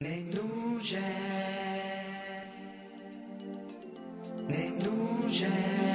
Menduje. Menduje.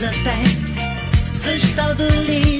За теб. Защо долиташ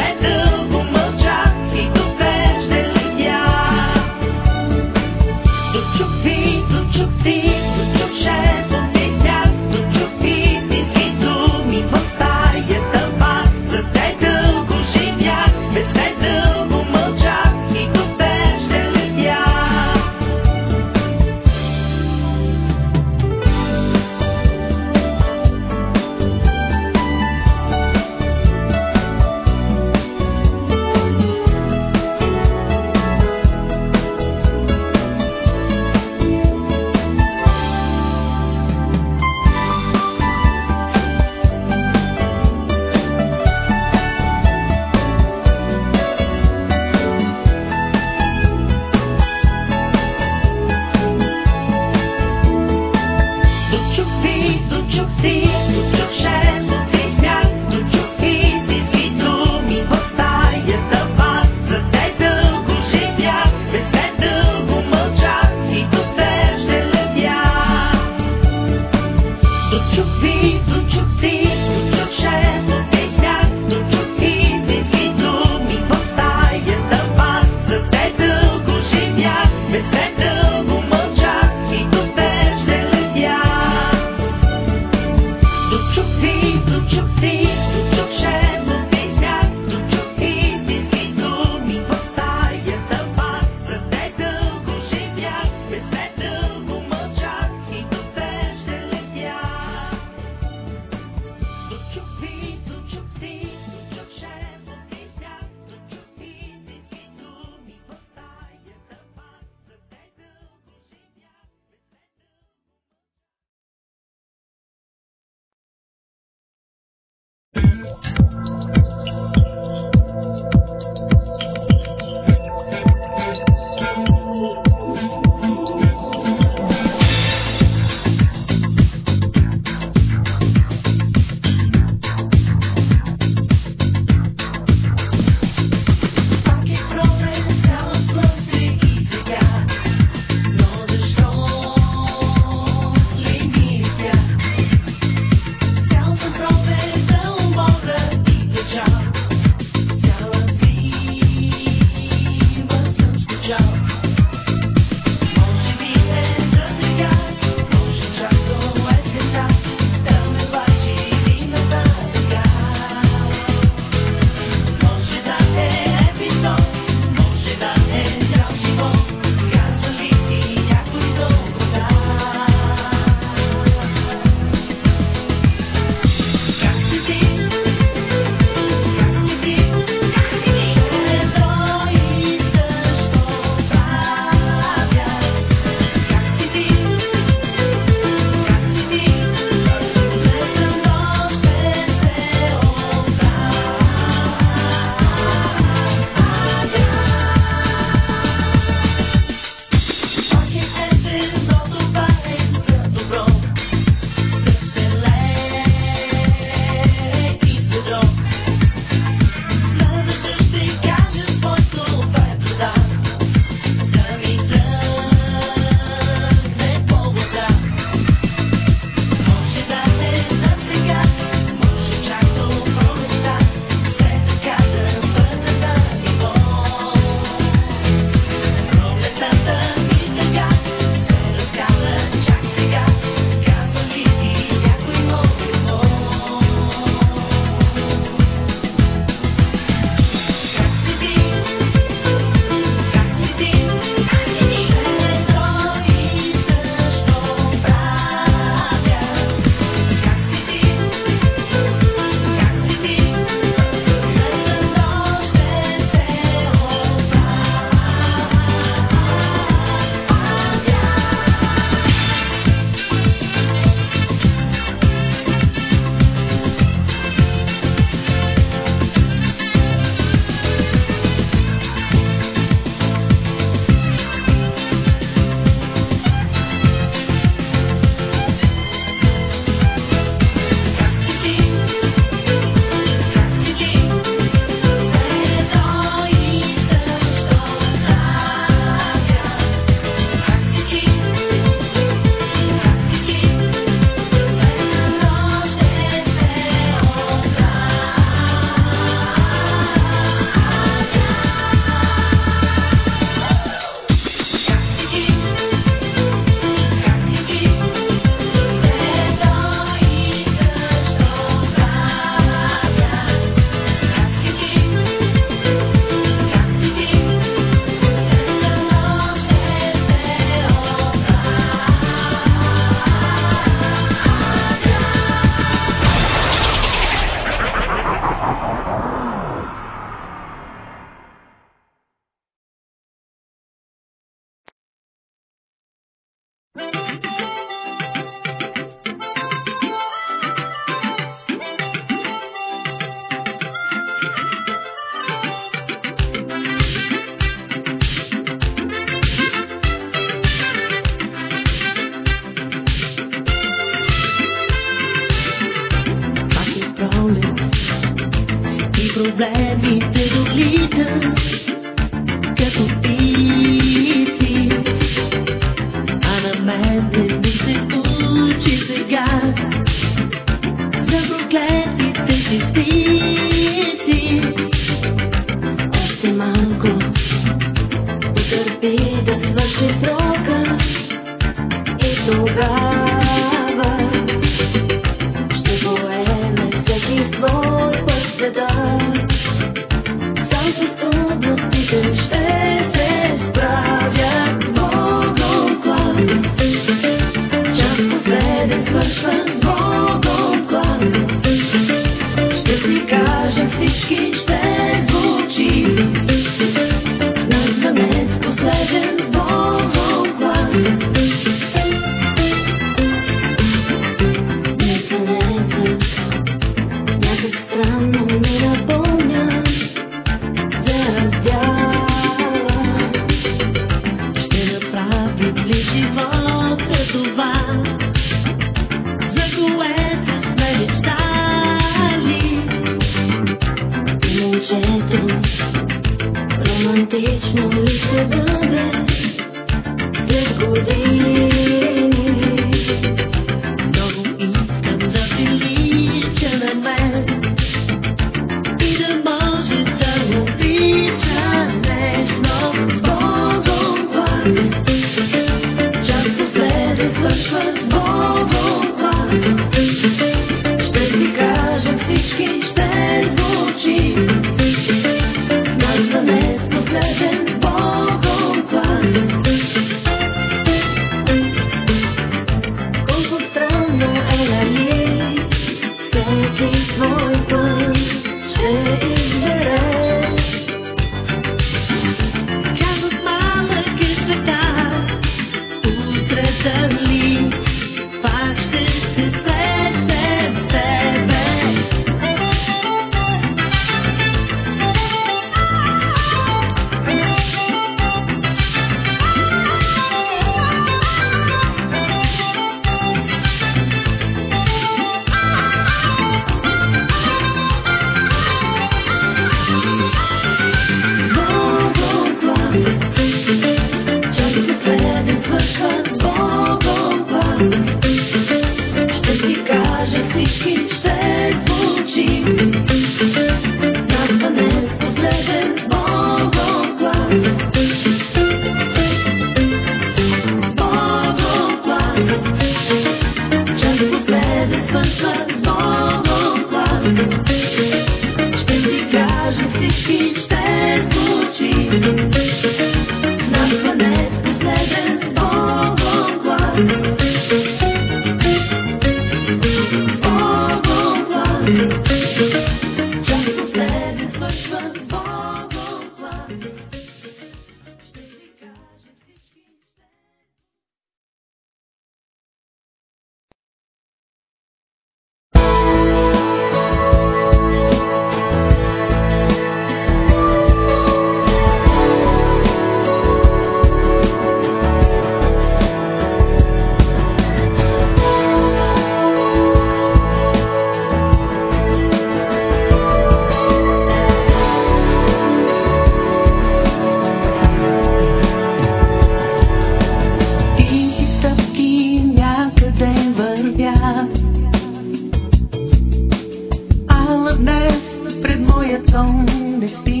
your tone to speak.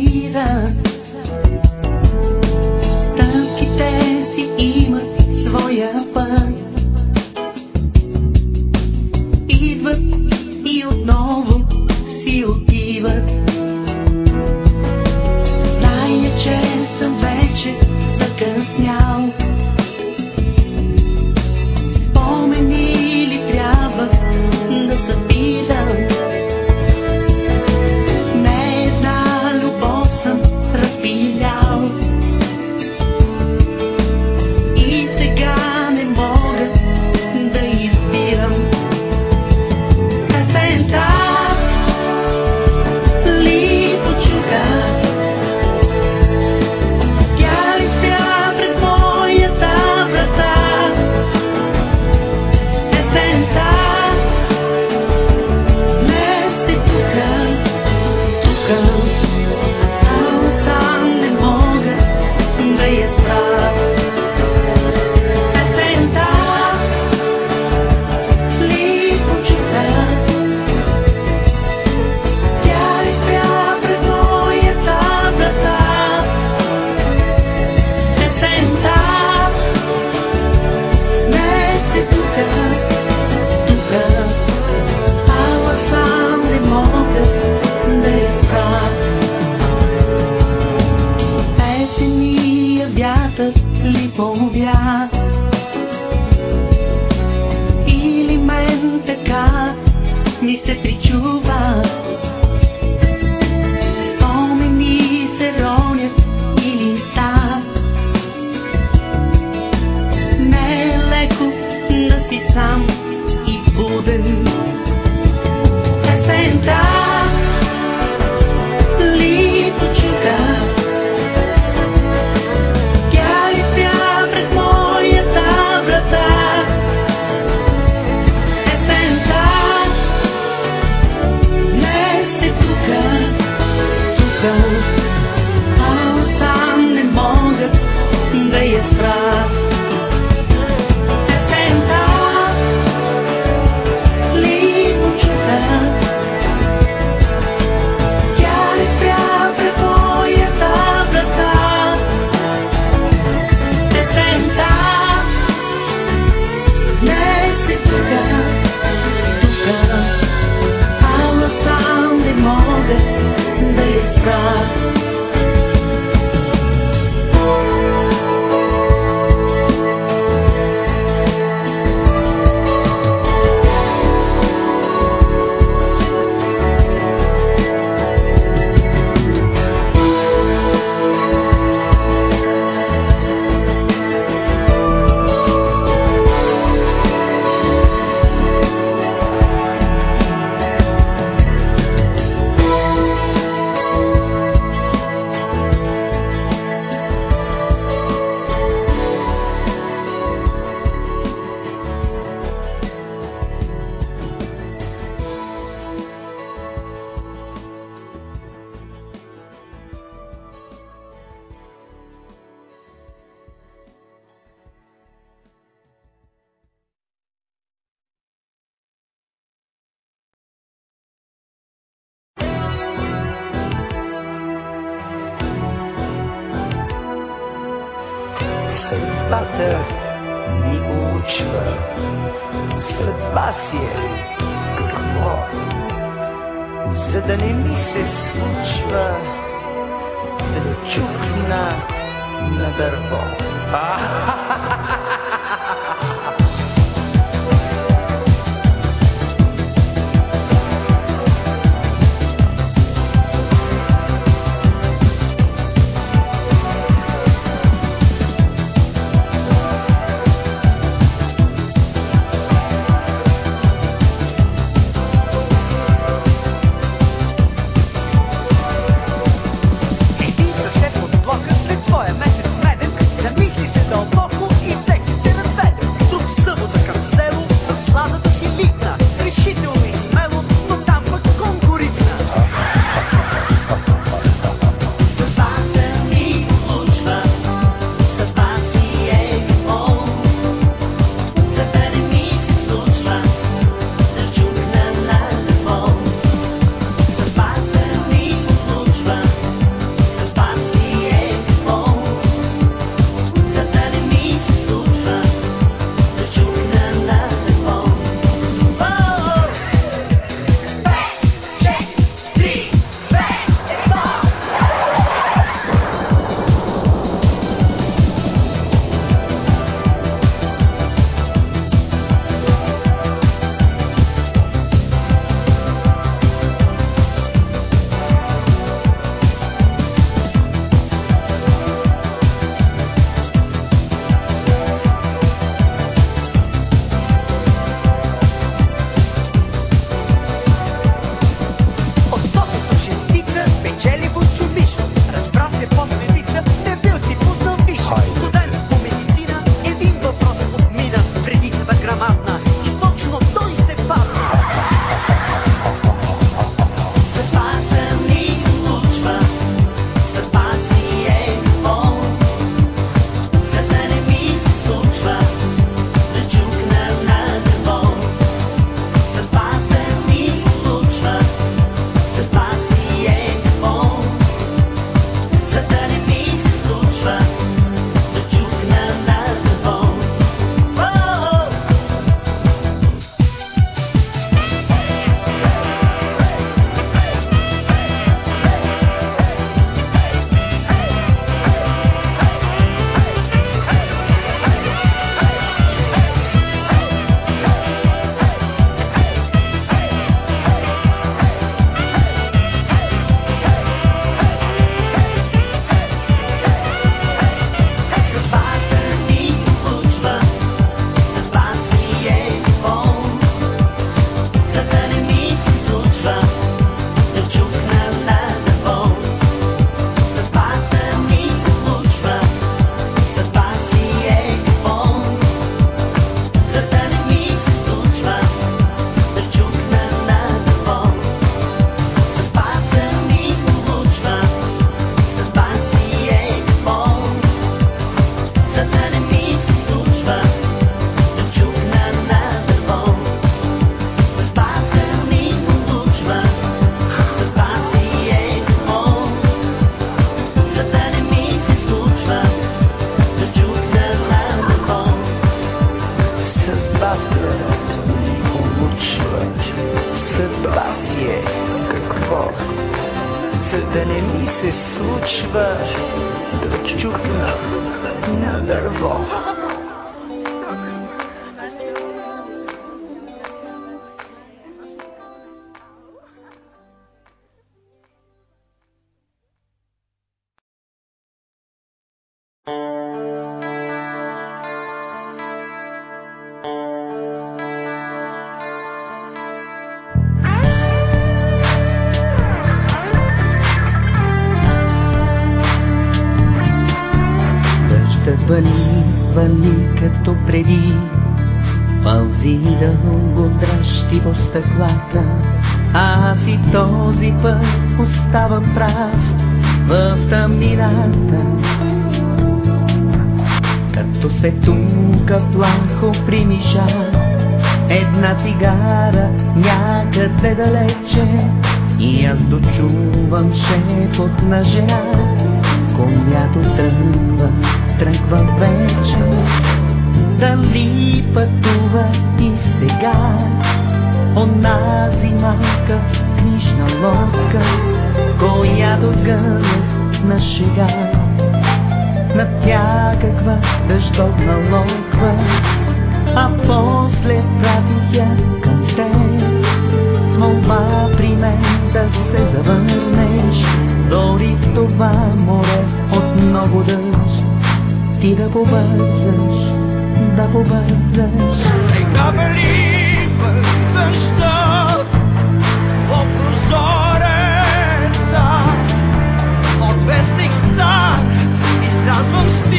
Всякаква дъждовна локва, а после пратих я към теб. С молба при мен да се завърнеш, дори в това море от много дъжд, ти да побързаш, да побързаш. Сега вали дъждът по прозореца. От вестник стар изразвам стих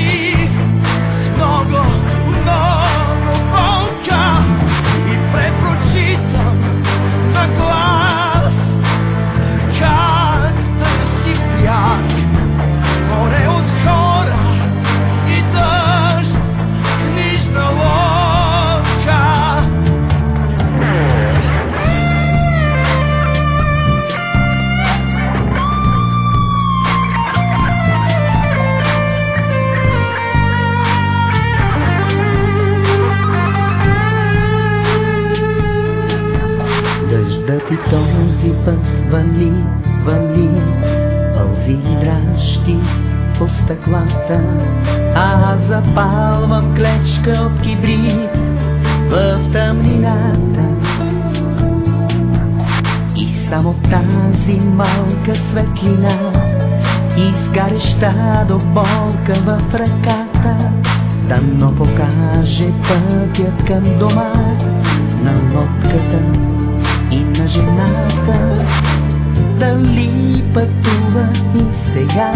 и този път вали, вали, пълзи и дращи по стъклата. А аз запалвам клечка от кибрид в тъмнината. И само тази малка светлина изгареща до болка в ръката. Дано покаже пътят към дома на лодката и на жената. Дали пътува и сега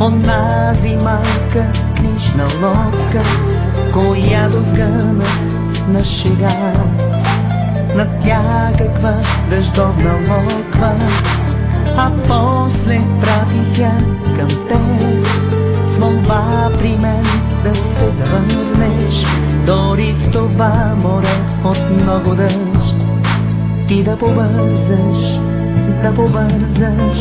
онази малка книжна лодка, която сгъна на шега. На всякаква дъждовна локва, а после пратих я към теб. С молба при мен да се завърнеш, дори в това море от много дъжд. Ти да побързаш, да побързаш.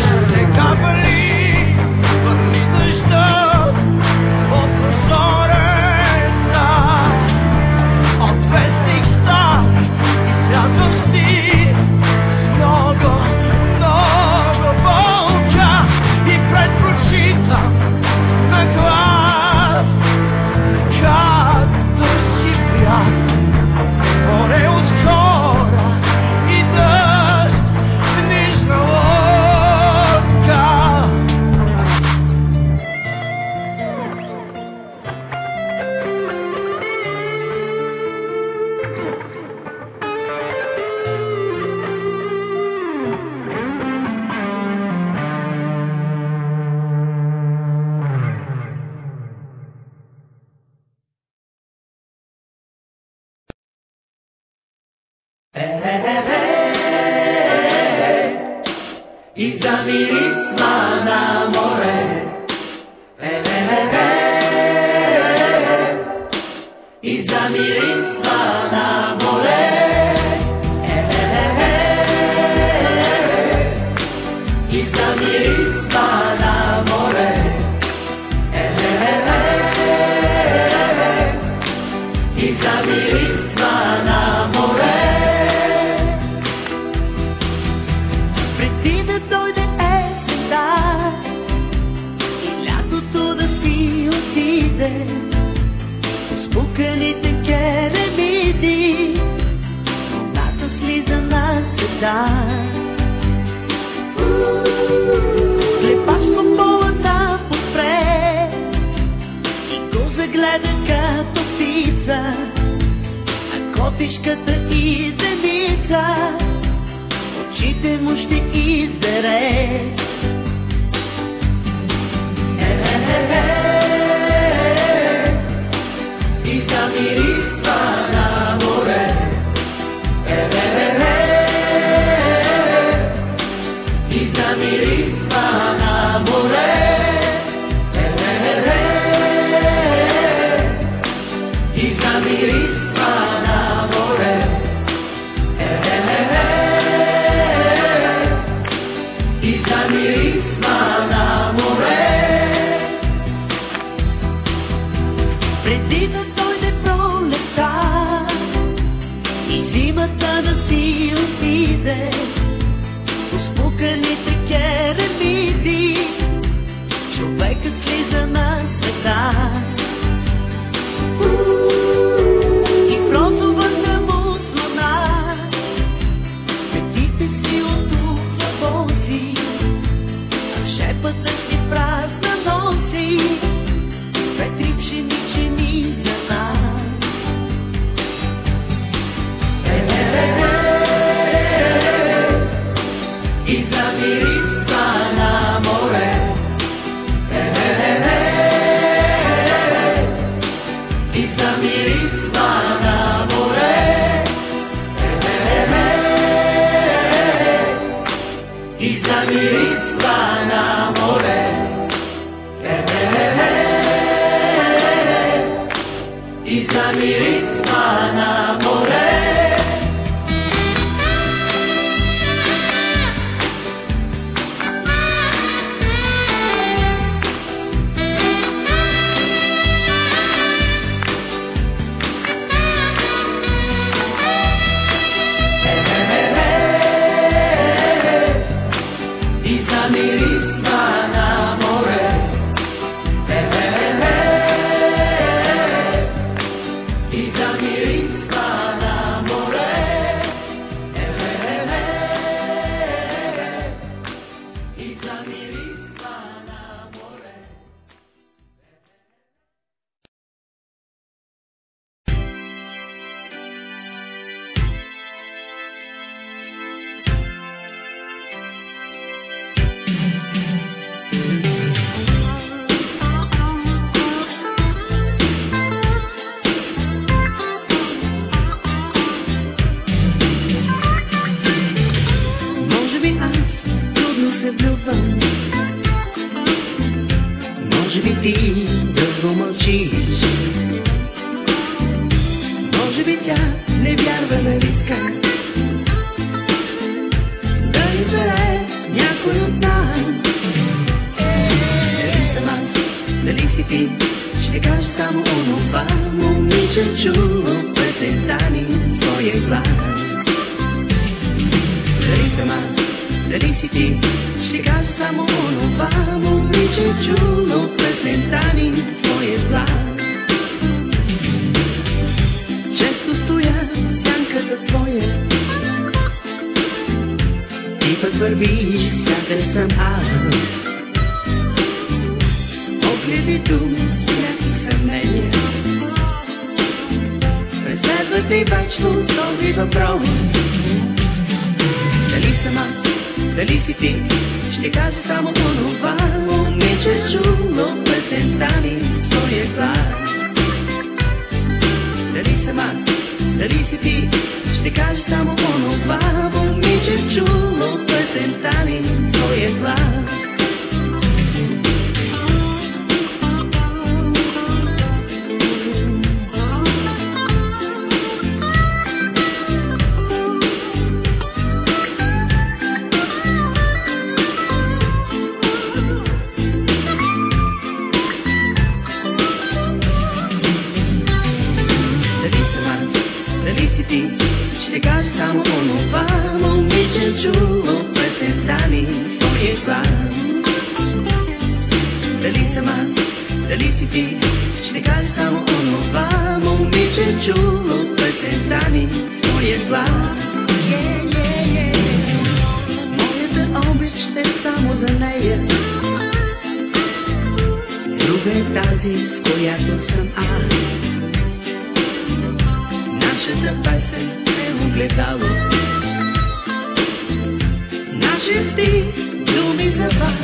чести думи за вас.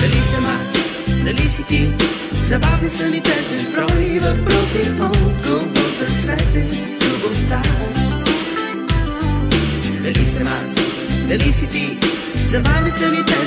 Дали съм аз, дали си ти, забавни са ми тези строи въпроси, отколкото свети любовта. Дали съм аз, дали си ти, забавни са ми тези